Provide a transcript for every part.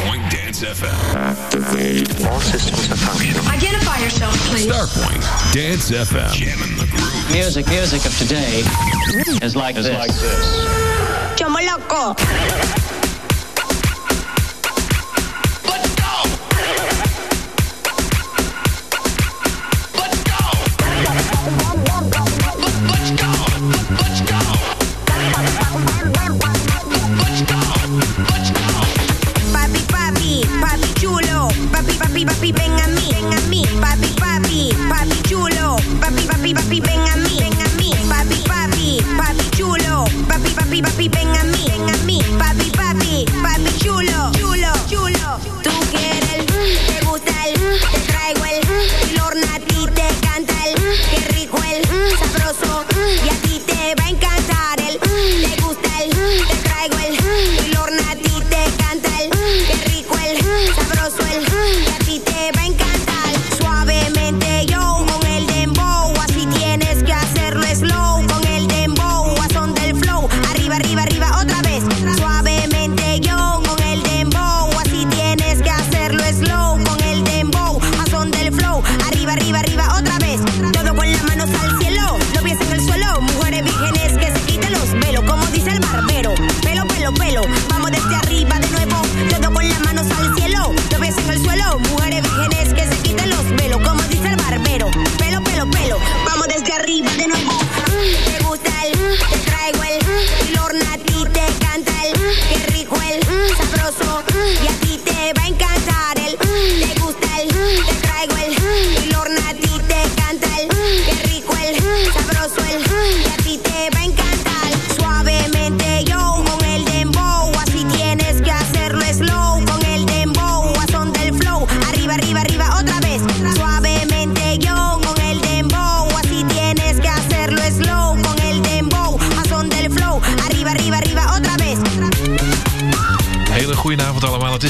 Starpoint Dance FM. Activate. All systems are functional. Identify yourself, please. Starpoint Dance FM. Jamming the groove. Music, music of today is like is this. like this.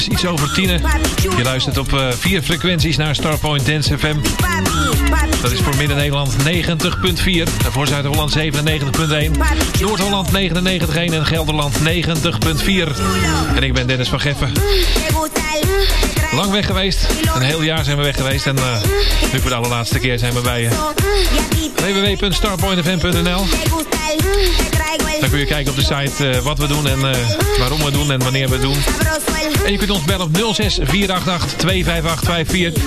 is iets over tienen. Je luistert op uh, vier frequenties naar Starpoint Dance FM. Dat is voor Midden-Nederland 90.4. En voor Zuid-Holland 97.1. Noord-Holland 99.1 en Gelderland 90.4. En ik ben Dennis van Geffen. Lang weg geweest. Een heel jaar zijn we weg geweest. En eh, nu voor de allerlaatste keer zijn we bij je. www.starpointfm.nl dan kun je kijken op de site eh, wat we doen en eh, waarom we doen en wanneer we het doen. En je kunt ons bellen op 06 488 25854.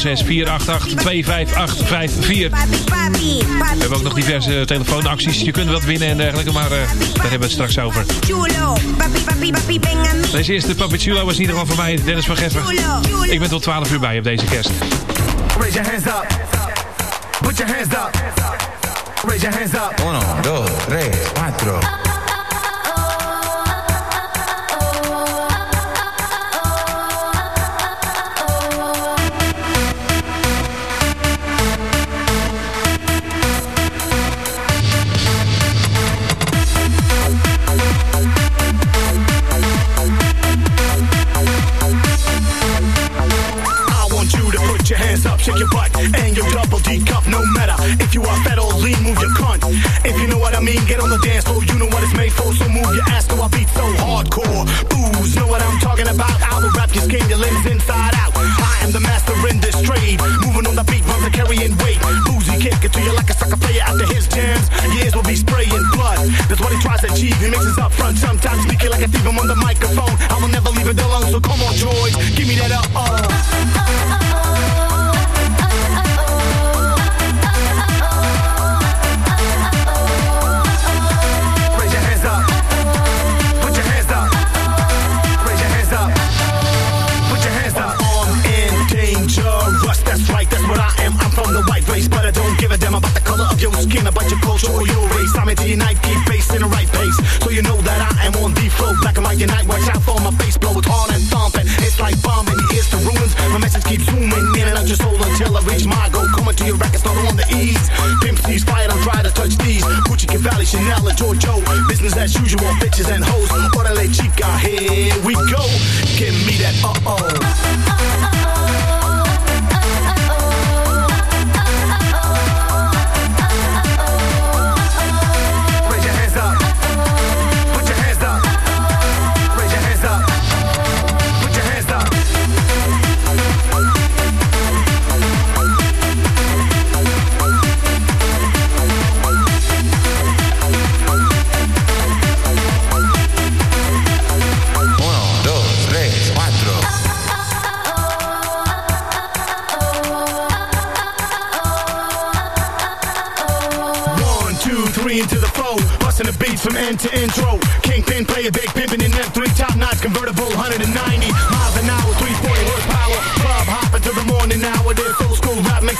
06 488 25854. We hebben ook nog diverse telefoonacties. Je kunt wat winnen en dergelijke, maar eh, daar hebben we het straks over. Deze eerste Papichulo was in ieder geval voor mij Dennis van Geffen. Ik ben tot 12 uur bij op deze kerst. Put your hands up. Raise your hands up. Uno, your hands up, Shake your butt and your double D mean, get on the dance floor, you know what it's made for. So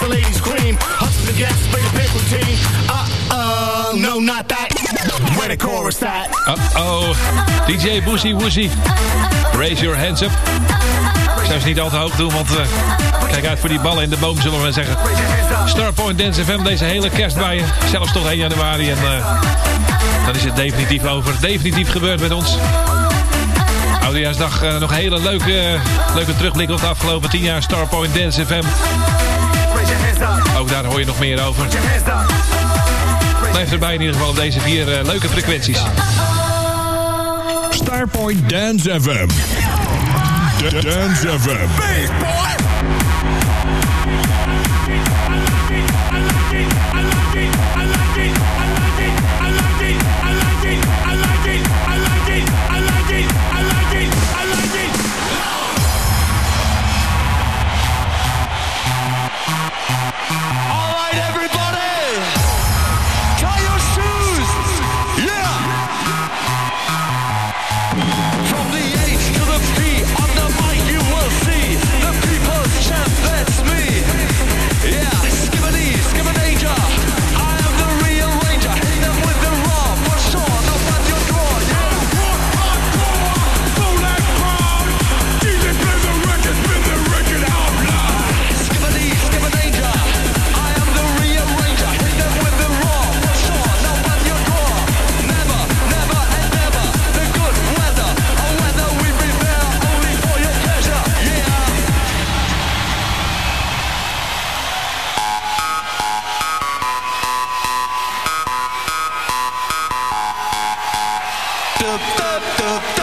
ladies scream. Hustle the gas, play the pink routine. Uh uh, no, not that. Where the chorus at? Uh-oh. DJ Boosie Woosie. Raise your hands up. Ik zou ze niet al te hoog doen, want eh, kijk uit voor die ballen in de boom, zullen we zeggen. Starpoint Dance FM deze hele kerst bij je. Zelfs tot 1 januari. En eh, dan is het definitief over. Definitief gebeurd met ons. Oudejaarsdag eh, nog een hele leuke, leuke terugblik op de afgelopen 10 jaar Starpoint Dance FM. Ook daar hoor je nog meer over. Blijf erbij in ieder geval op deze vier eh, leuke frequenties. Starpoint Dance FM. D- Dance FM. All Dup, dup, dup,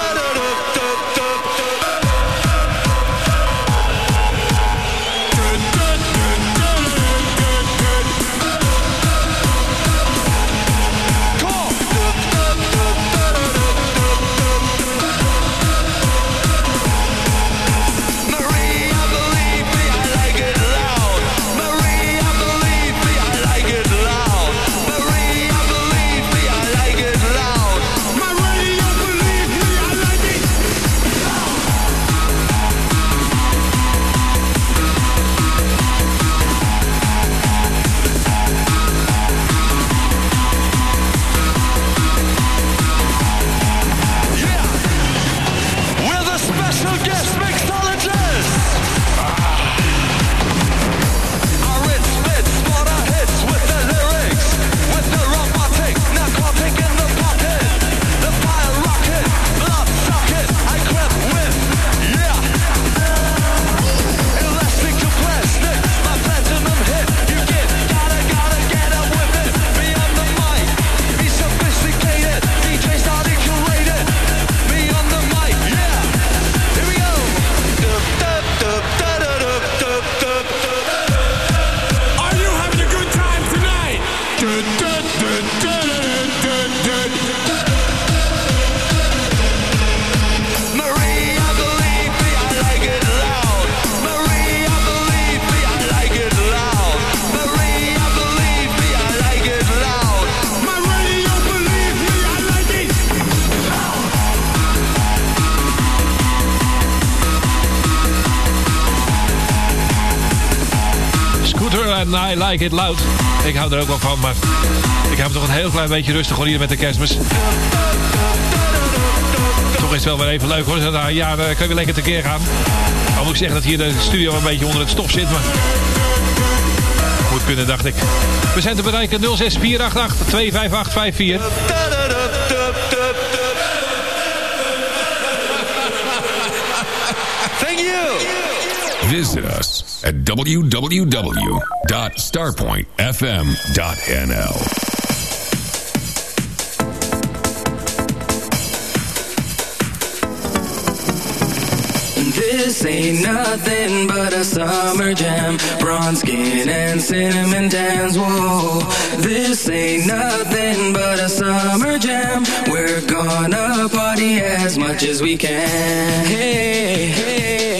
en I Like It Loud. Ik hou er ook wel van, maar ik heb toch een heel klein beetje rustig hier met de kerstmis. Toch is het wel weer even leuk hoor. Na een jaar eh, kan je lekker tekeer gaan. Al moet ik zeggen dat hier de studio een beetje onder het stof zit, maar... Moet kunnen, dacht ik. We zijn te bereiken 06488 25854. Da-da-dup, dup, dup, dup. Thank you. Visit us at www.starpointfm.nl. This ain't nothing but a summer jam. Bronze skin and cinnamon tans. Whoa, this ain't nothing but a summer jam. We're gonna party as much as we can. Hey, hey,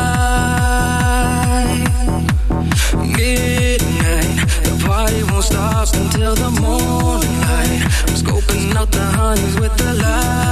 out the hundreds with the love.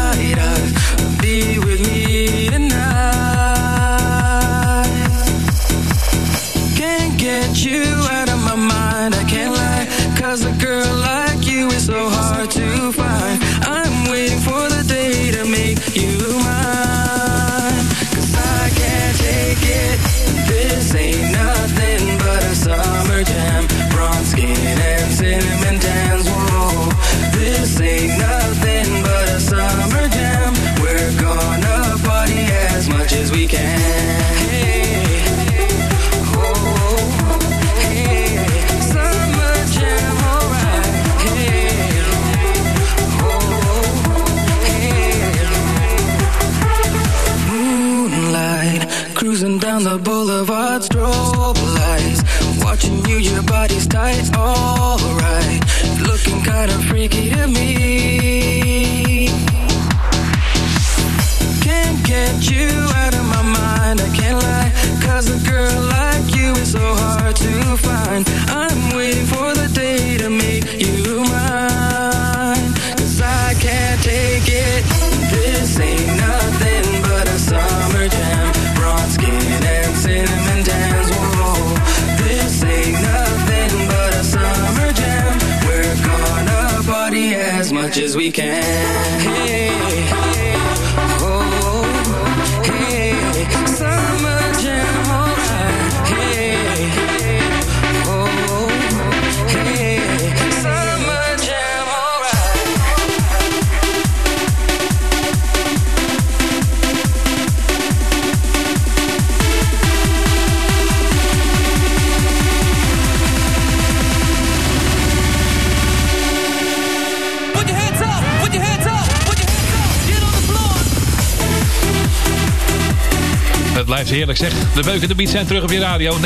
ik zeg. De Beukende Beats zijn terug op je radio. 90.4,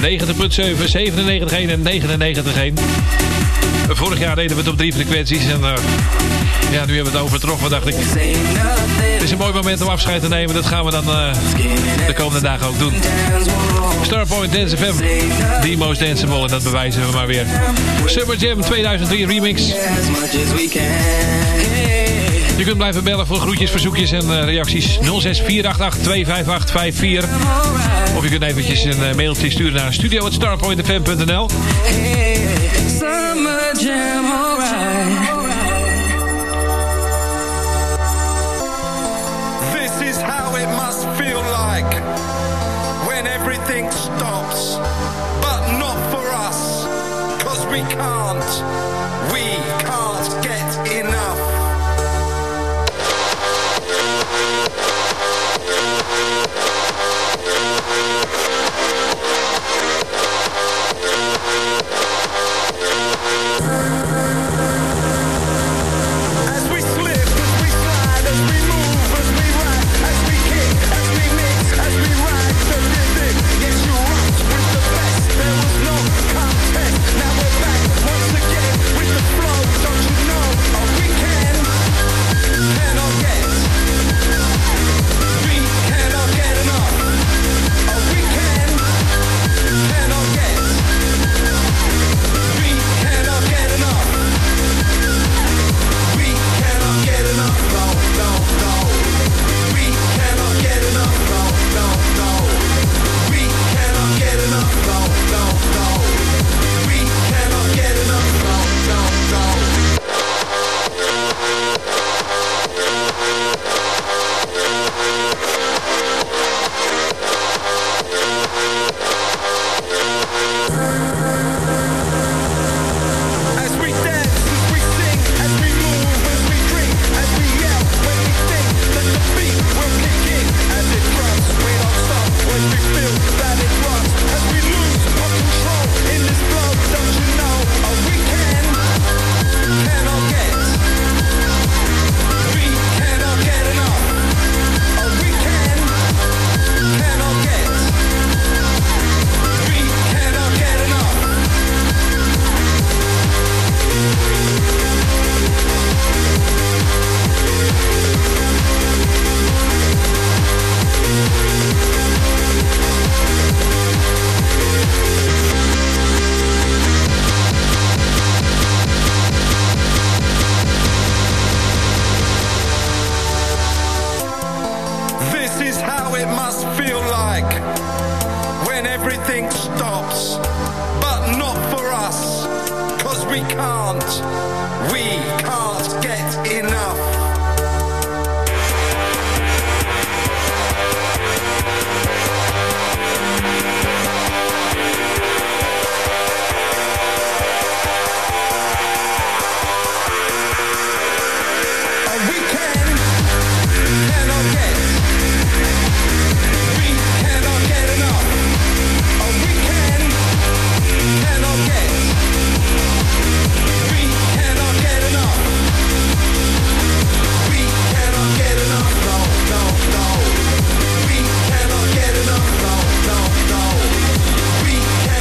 90.7, 97.1 en 99.1. Vorig jaar deden we het op drie frequenties. En eh, ja, nu hebben we het overtroffen, dacht ik. Het is een mooi moment om afscheid te nemen. Dat gaan we dan eh, de komende dagen ook doen. Starpoint Dance FM. The most danceable. En dat bewijzen we maar weer. Summer Jam 2003 remix. Je kunt blijven bellen voor groetjes, verzoekjes en eh, reacties. 0648825854. Of je kunt eventjes een eh, mailtje sturen naar studio.starpointfm.nl.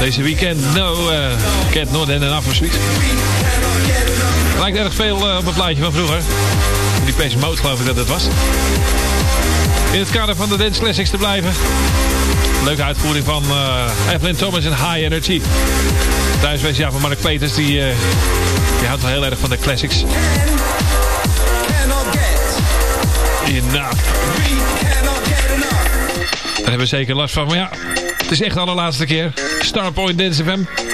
Deze weekend, no, uh, Cat Not and Enough for Sweet. get enough. Lijkt erg veel eh, op het plaatje van vroeger. Die Page Mode geloof ik dat het was. In het kader van de Dance Classics te blijven. Leuke uitvoering van eh Evelyn Thomas en High Energy. Thuiswees ja van Mark Peters, die, eh, die houdt wel heel erg van de classics. Get, get enough. Daar hebben we zeker last van. Maar ja, het is echt de allerlaatste keer. Starpoint Dance FM.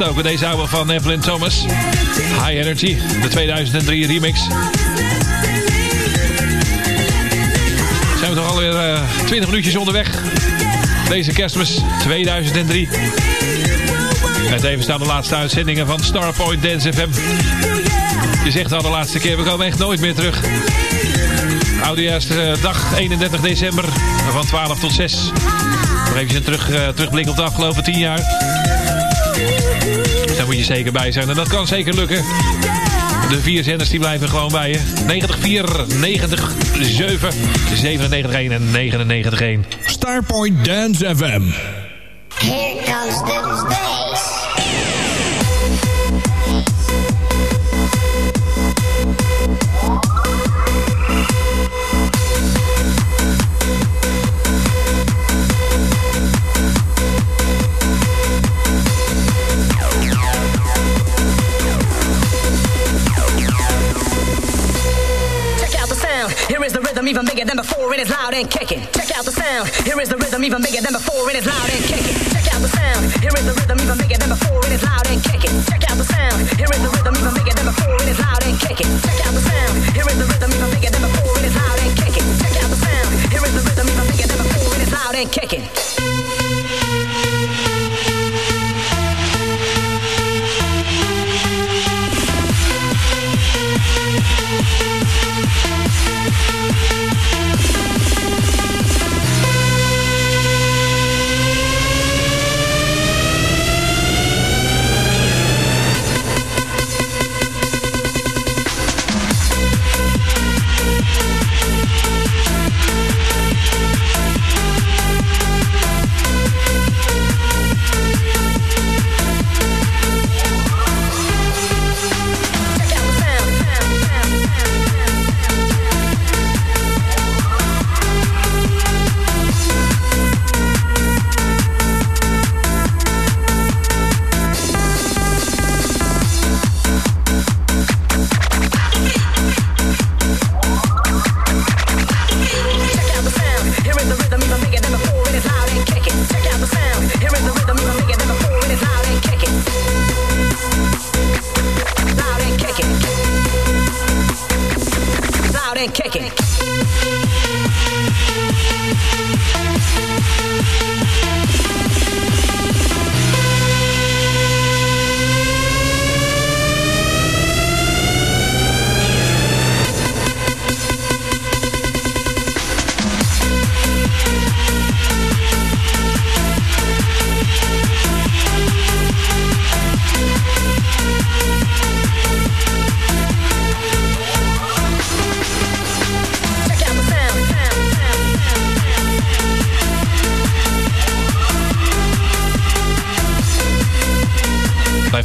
Deze oude van Evelyn Thomas. High Energy. De 2003 remix. Zijn we toch alweer eh 20 minuutjes onderweg. Deze kerstmis 2003. En tevens staan de laatste uitzendingen van Starpoint Dance FM. Je zegt al de laatste keer, we komen echt nooit meer terug. Oudejaarsdag 31 december van 12 tot 6. Nog even een terug, eh, terugblik op de afgelopen 10 jaar. Daar moet je zeker bij zijn. En dat kan zeker lukken. De vier zenders die blijven gewoon bij je. 90.4, 90.7, 97.1 en 99.1. Starpoint Dance FM. Here comes the bass. Even bigger than before and it's loud and kicking. Check out the sound. Here is the rhythm even bigger than before and it's loud and kicking. Check out the sound. Here is the rhythm even bigger than before and it's loud and kicking. Check out the sound. Here is the rhythm even bigger than before and it's loud and kicking. Check out the sound. Here is the rhythm even bigger than before and it's loud and kicking. Check out the sound. Here is the rhythm even bigger than before and it's loud and kicking.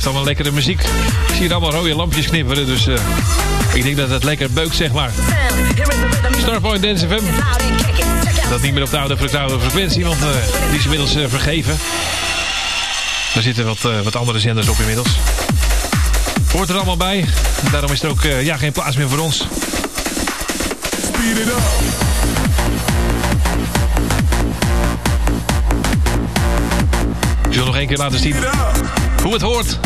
Heeft allemaal lekkere muziek. Ik zie hier allemaal rode lampjes knipperen, dus eh, ik denk dat het lekker beukt, zeg maar. Starpoint Dance FM. Dat niet meer op de oude, frequentie, want eh, die is inmiddels eh, vergeven. Er zitten wat, wat andere zenders op inmiddels. Hoort er allemaal bij. Daarom is er ook ja, geen plaats meer voor ons. Speed. Ik zal nog één keer laten zien hoe het hoort.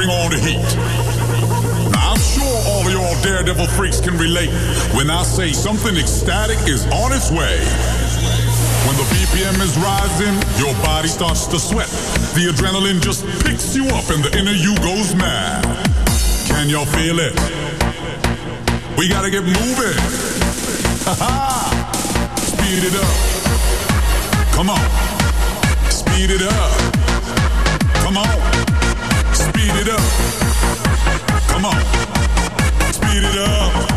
Bring on the heat. Now, I'm sure all of y'all daredevil freaks can relate when I say something ecstatic is on its way. When the BPM is rising, your body starts to sweat. The adrenaline just picks you up and the inner you goes mad. Can y'all feel it? We gotta get moving. Speed it up. Come on. Speed it up. Come on. It up. Come on. Speed it up.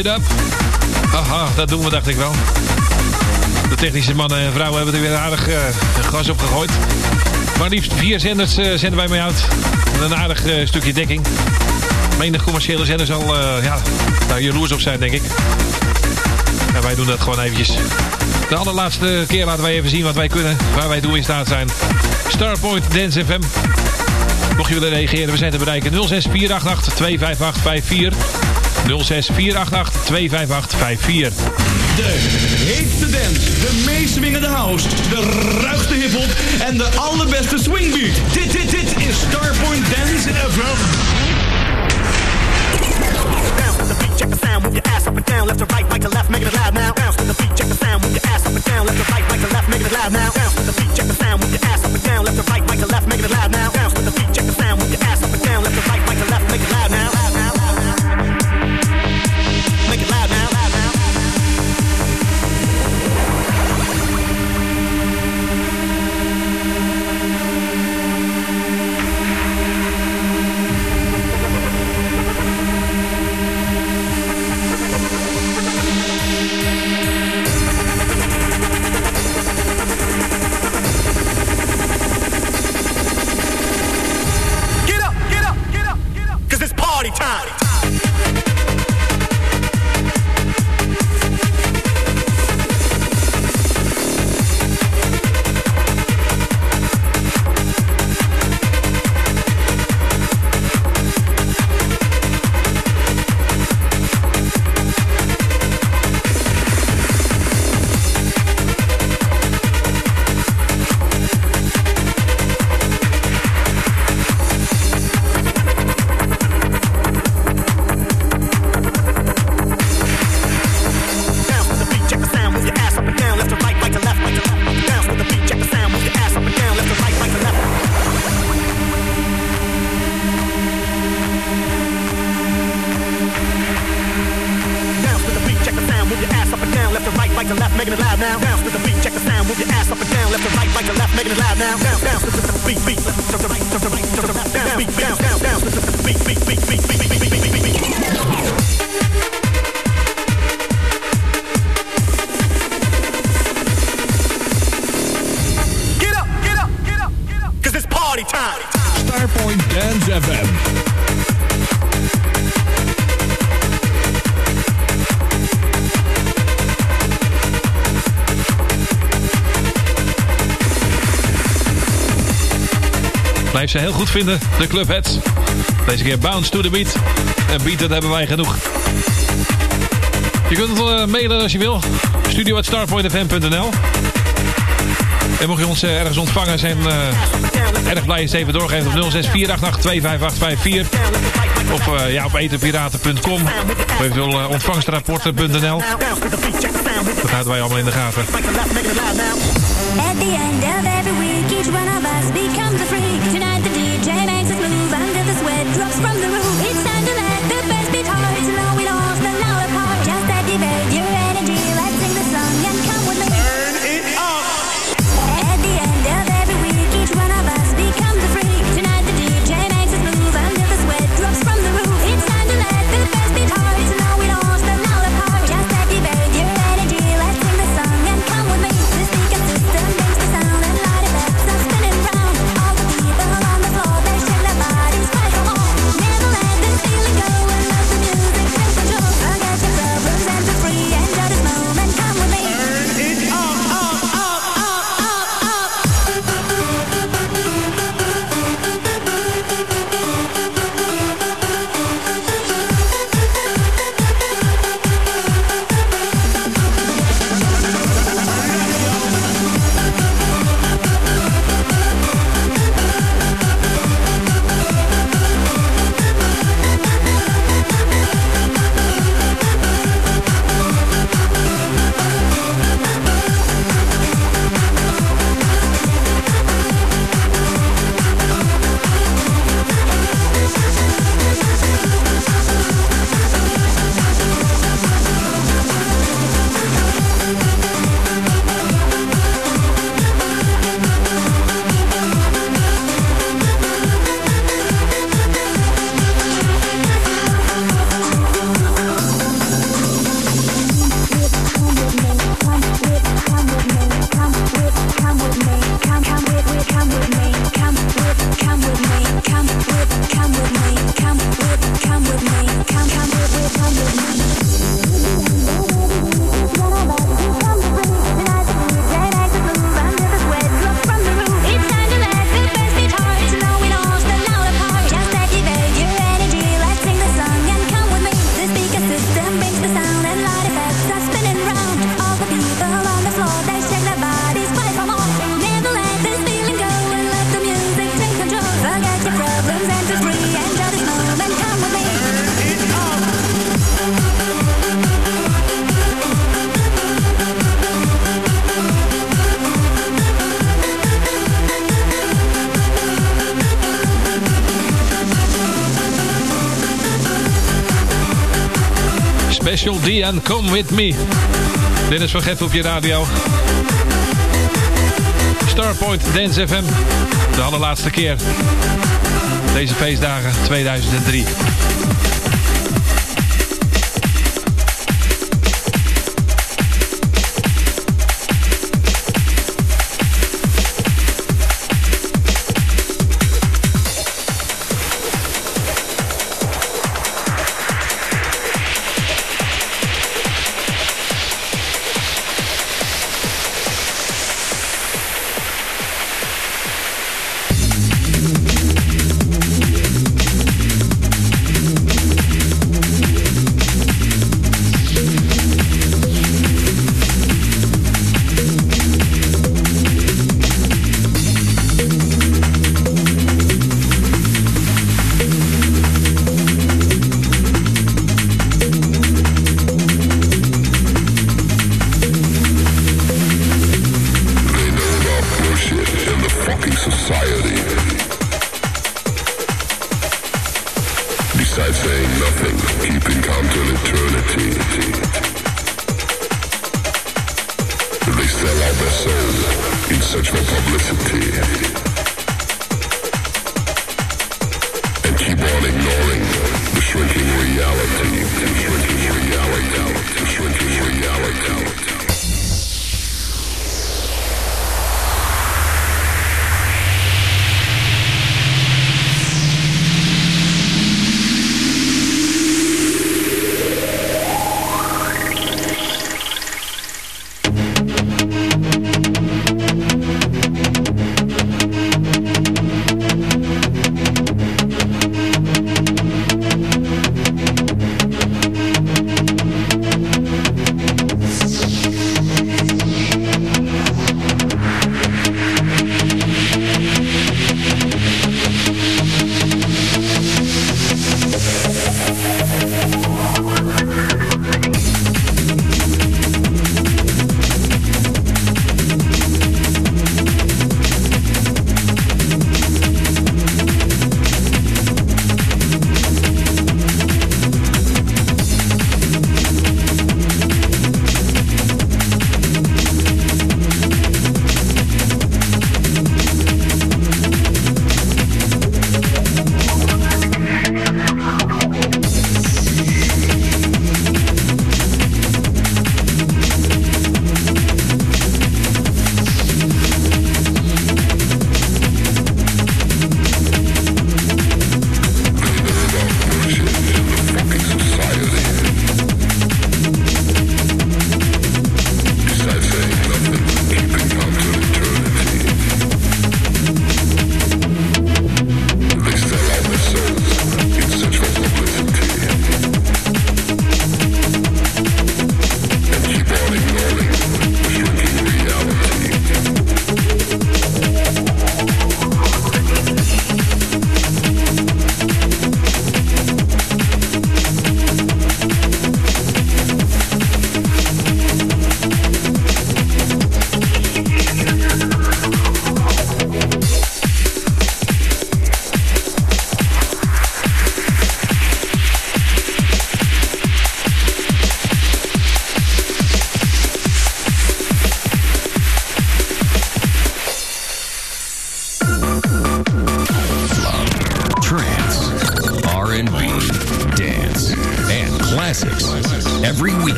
It up. Dat doen we dacht ik wel. De technische mannen en vrouwen hebben er weer aardig eh, gas op gegooid. Maar liefst vier zenders eh, zenden wij mee uit. Met een aardig eh, stukje dekking. Menig commerciële zender zal ja, daar jaloers op zijn, denk ik. En wij doen dat gewoon eventjes. De allerlaatste keer laten wij even zien wat wij kunnen. Waar wij toe in staat zijn. Starpoint Dance FM. Mocht je willen reageren, we zijn te bereiken 06488 25854. 06488 25854. De heetste dance, de meest swingende house, de ruigste hiphop en de allerbeste swingbeat. Dit, dit, dit is Starpoint Dance FM. Your ass up and down, left and right, right to left, making it loud now. Down, down, beat, beat, to the beat, beat. Blijf ze heel goed vinden, de Clubheads. Deze keer Bounce to the Beat. En beat, dat hebben wij genoeg. Je kunt het eh, mailen als je wil. Studio at starpointfm.nl En mocht je ons eh, ergens ontvangen zijn eh, erg blij is even doorgeven op 0648825854 of ja, op etenpiraten.com of eventueel uh, ontvangstrapporten.nl Dat houden wij allemaal in de gaten. drops from the roof. Come With Me. Dennis van Gef op je radio. Starpoint Dance FM. De allerlaatste keer. Deze feestdagen 2003.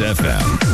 FM.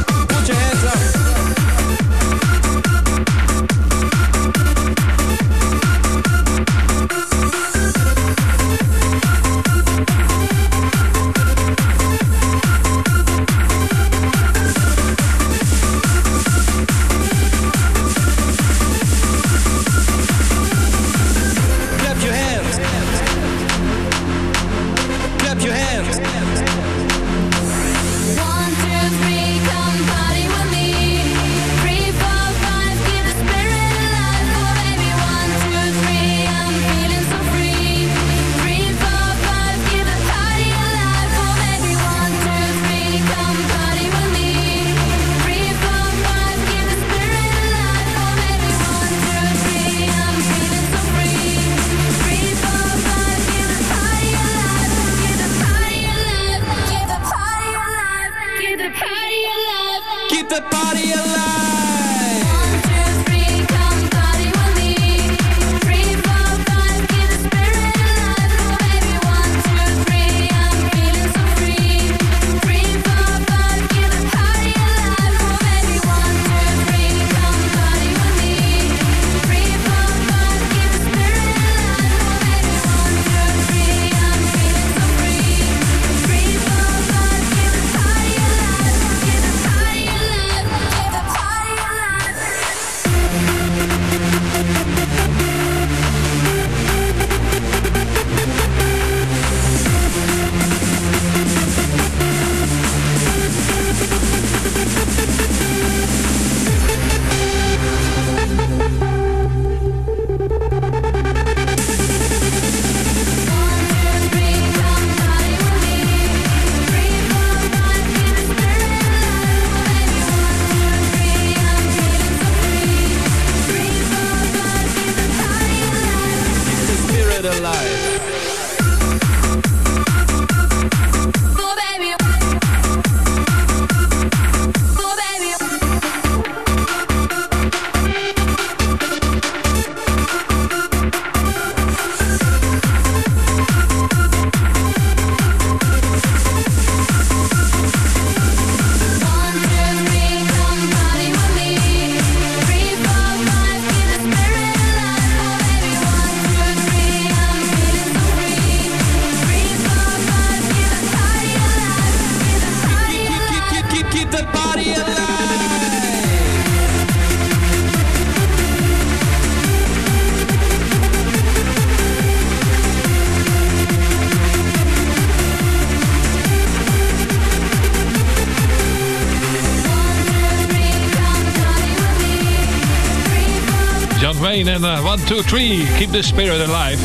2, 3. Keep the spirit alive.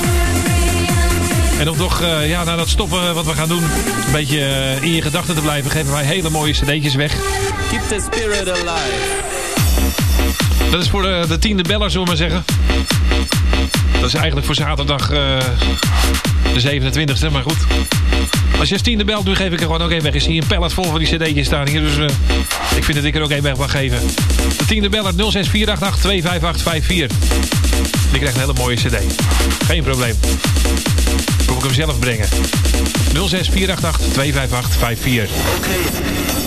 En om toch eh, ja, na dat stoppen wat we gaan doen... een beetje eh, in je gedachten te blijven... geven wij hele mooie cd'tjes weg. Keep the spirit alive. Dat is voor de, de tiende beller, zullen we maar zeggen. Is eigenlijk voor zaterdag eh, de 27e, maar goed. Als je als tiende belt, nu geef ik er gewoon ook één weg. Is hier een pallet vol van die cd'tjes staan hier, dus eh, ik vind dat ik er ook één weg mag geven. De tiende beller 06488 25854. Die krijgt een hele mooie cd. Geen probleem. Kom ik hem zelf brengen. 06488 25854. Okay.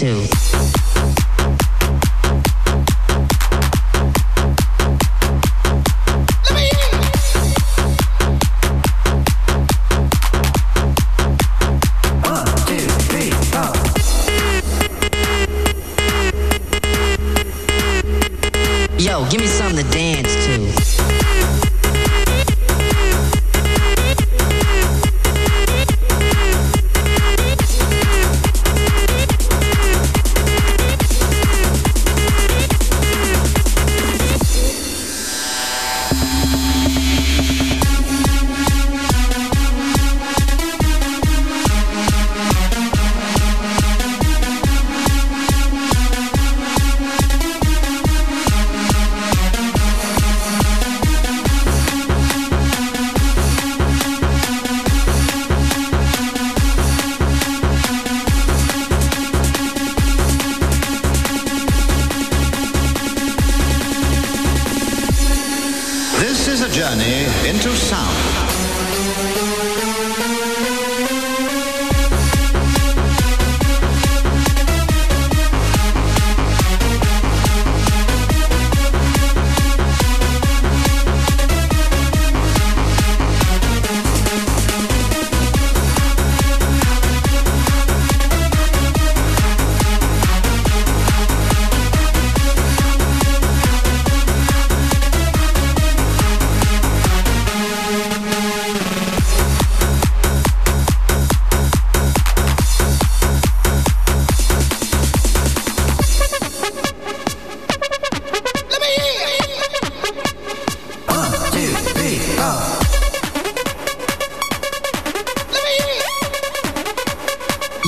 to.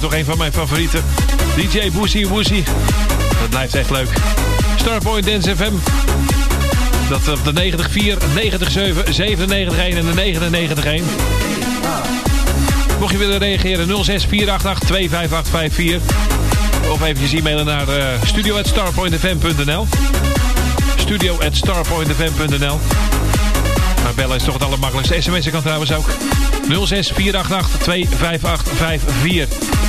Toch een van mijn favorieten. DJ Boosie Woosie. Dat blijft echt leuk. Starpoint Dance FM. Dat op de 94, 97, 97 1 en de 99 1. Mocht je willen reageren 06488 25854. Of eventjes e-mailen naar uh, at starpointfm.nl Maar bellen is toch het allermakkelijkste. SMS'en kan trouwens ook. 06488 25854.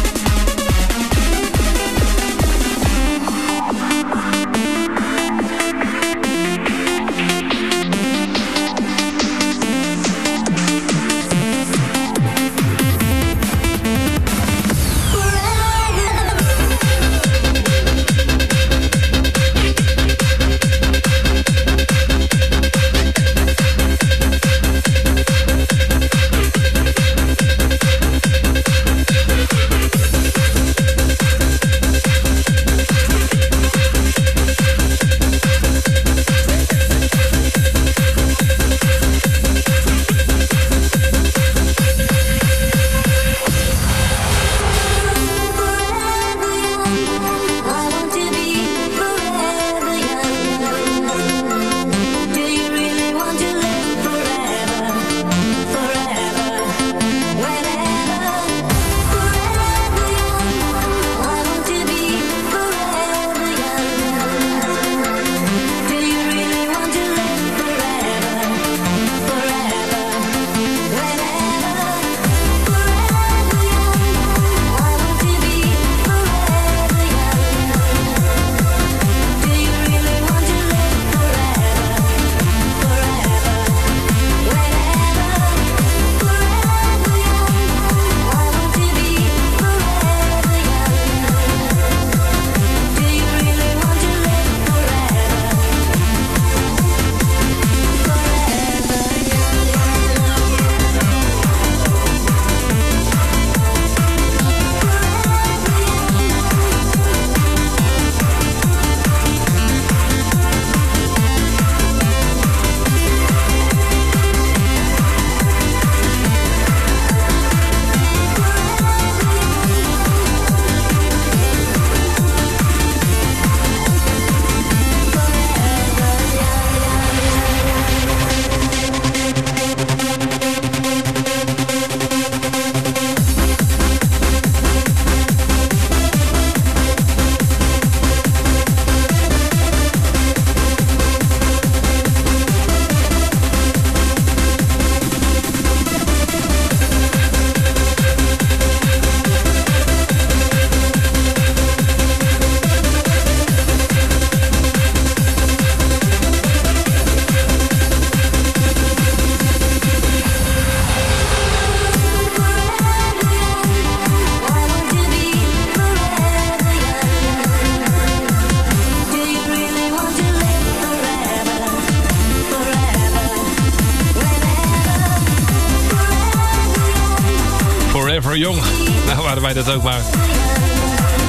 Dat ook maar.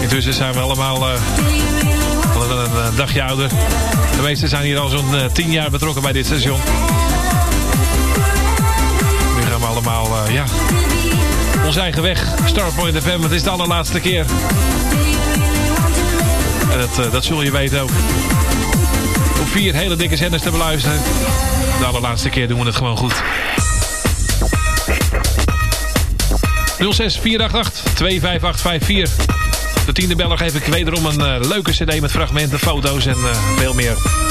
Intussen zijn we allemaal eh, een, een dagje ouder. De meesten zijn hier al zo'n eh, tien jaar betrokken bij dit station. Nu gaan we allemaal, eh, ja, onze eigen weg. Starpoint FM, het is de allerlaatste keer. En dat, eh, dat zul je weten ook. Op vier hele dikke zenders te beluisteren. De allerlaatste keer doen we het gewoon goed. 06 488 25854. De tiende beller geef ik wederom een eh, leuke cd met fragmenten, foto's en eh, veel meer.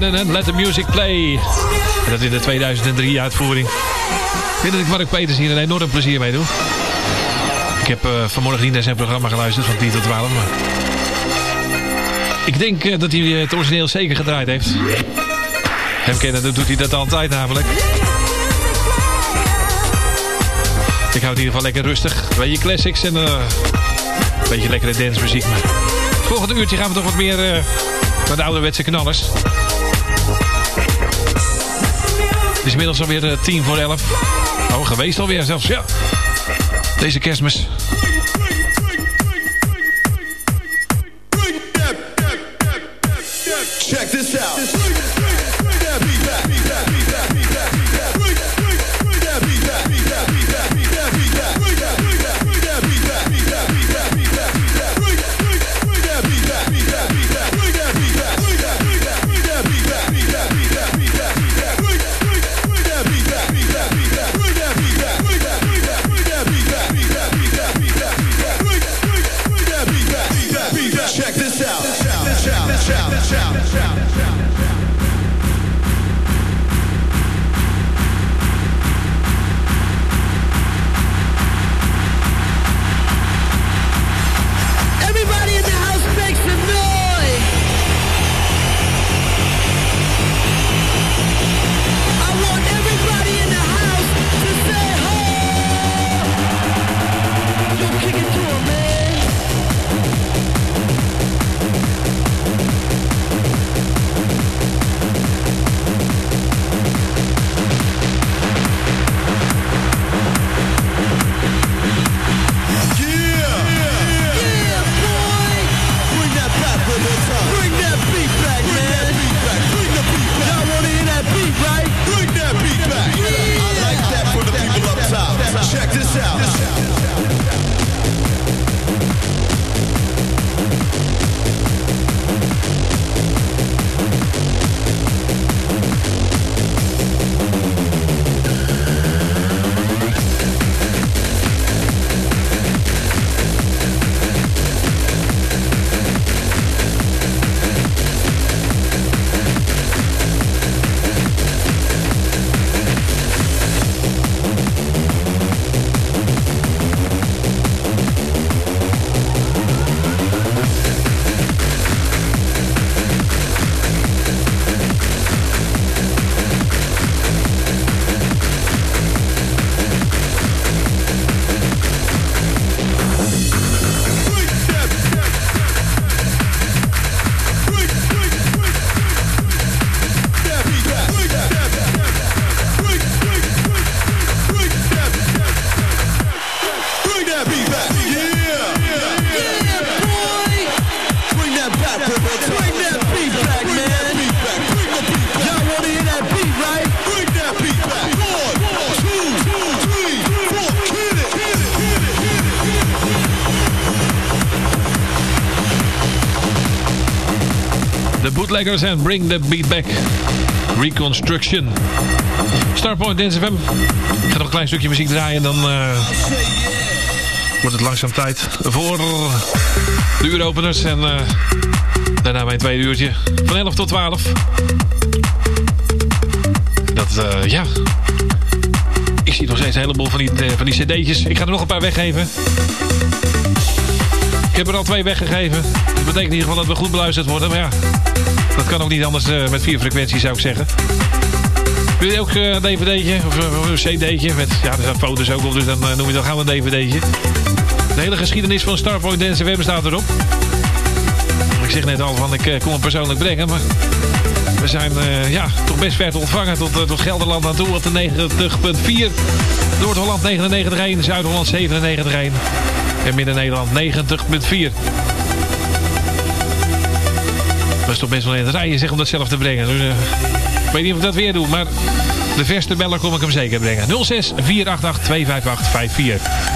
Let the Music Play. En dat in de 2003 uitvoering. Ik vind dat ik Mark Peters hier een enorm plezier mee doe. Ik heb eh, vanmorgen niet naar zijn programma geluisterd van 10 tot 12. Maar... Ik denk eh, dat hij het origineel zeker gedraaid heeft. Hem kennen, doet hij dat altijd namelijk. Ik hou het in ieder geval lekker rustig. Een beetje classics en eh, een beetje lekkere dancemuziek. Maar volgende uurtje gaan we toch wat meer eh naar de ouderwetse knallers. Is inmiddels alweer eh, tien voor elf. Oh, geweest alweer zelfs, ja. Deze kerstmis. En Bring the Beat Back. Reconstruction. Starpoint Dance FM. Ik ga nog een klein stukje muziek draaien en dan eh, wordt het langzaam tijd voor de uuropeners. En eh, daarna mijn tweede uurtje van 11 tot 12. Dat, eh, ja... Ik zie nog steeds een heleboel van die, van die cd'tjes. Ik ga er nog een paar weggeven. Heb er al twee weggegeven. Dat betekent in ieder geval dat we goed beluisterd worden. Maar ja, dat kan ook niet anders eh, met vier frequenties zou ik zeggen. Wil je ook eh, een dvd'tje of, eh, of een cd'tje? Met, ja, er zijn foto's ook op, dus dan noem je dat gauw een dvd'tje. De hele geschiedenis van Starpoint Dance FM staat erop. Ik zeg net al van ik kom hem persoonlijk brengen, maar we zijn ja, toch best ver te ontvangen tot, tot Gelderland aan toe op de 90.4. Noord-Holland 99.1, Zuid-Holland 97.1 en Midden-Nederland 90.4. Dat is toch best wel in het rijden zeg om dat zelf te brengen. Dus, eh, ik weet niet of ik dat weer doe, maar de verste beller kom ik hem zeker brengen. 06 488 258 54.